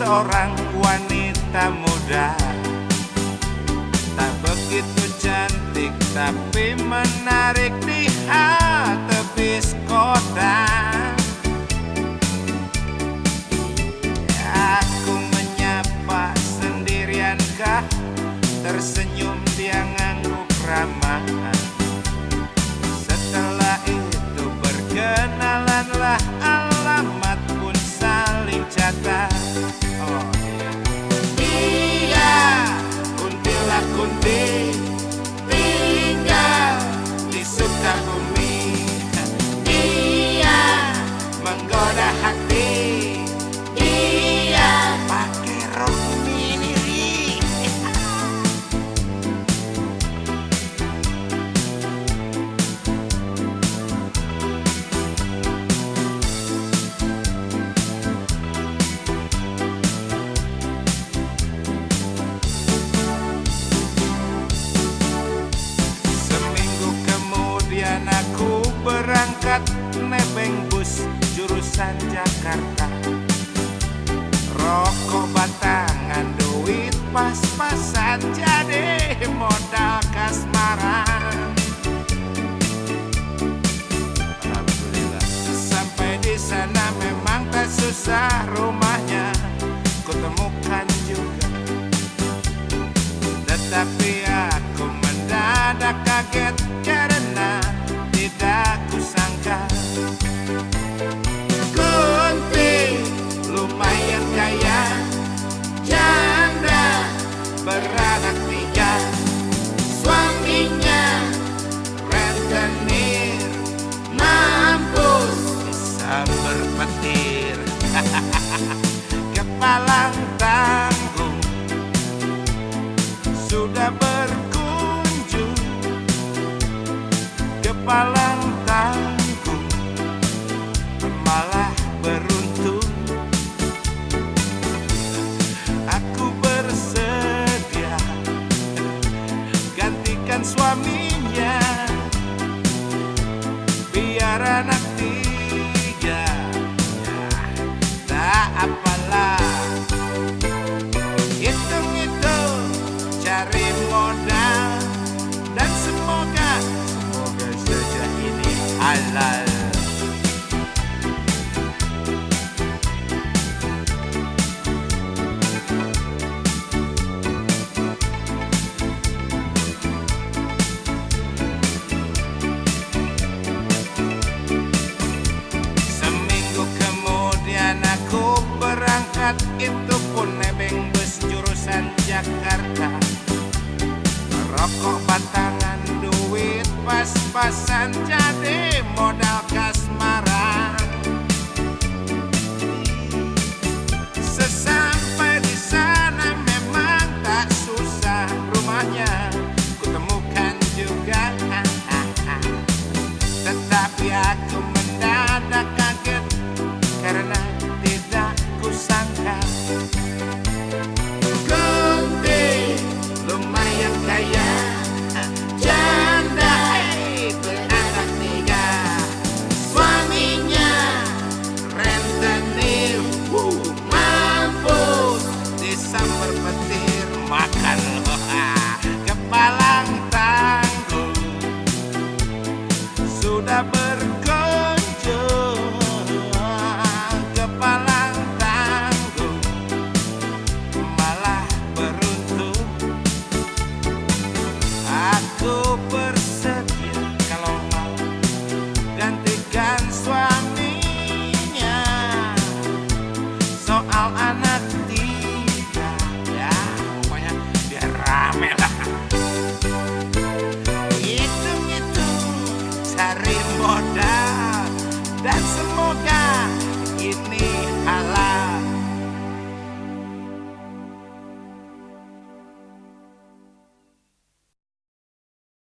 seorang wanita muda. Tak begitu cantik tapi menarik di hati kota Aku menyapa sendiriankah? Tersenyum dia ngangguk ramah berangkat nebeng bus jurusan Jakarta. Rokok batangan duit pas-pasan jadi modal kasmaran. Alhamdulillah. Sampai di sana memang tak susah rumahnya Kutemukan juga. Tetapi aku mendadak kaget berpetir. Kepala tanggung sudah berkunjung. Ke Palang Tanggung malah beruntung. Aku bersedia gantikan suaminya halal Seminggu kemudian aku berangkat Itu pas-pasan Jadi modal kasmaran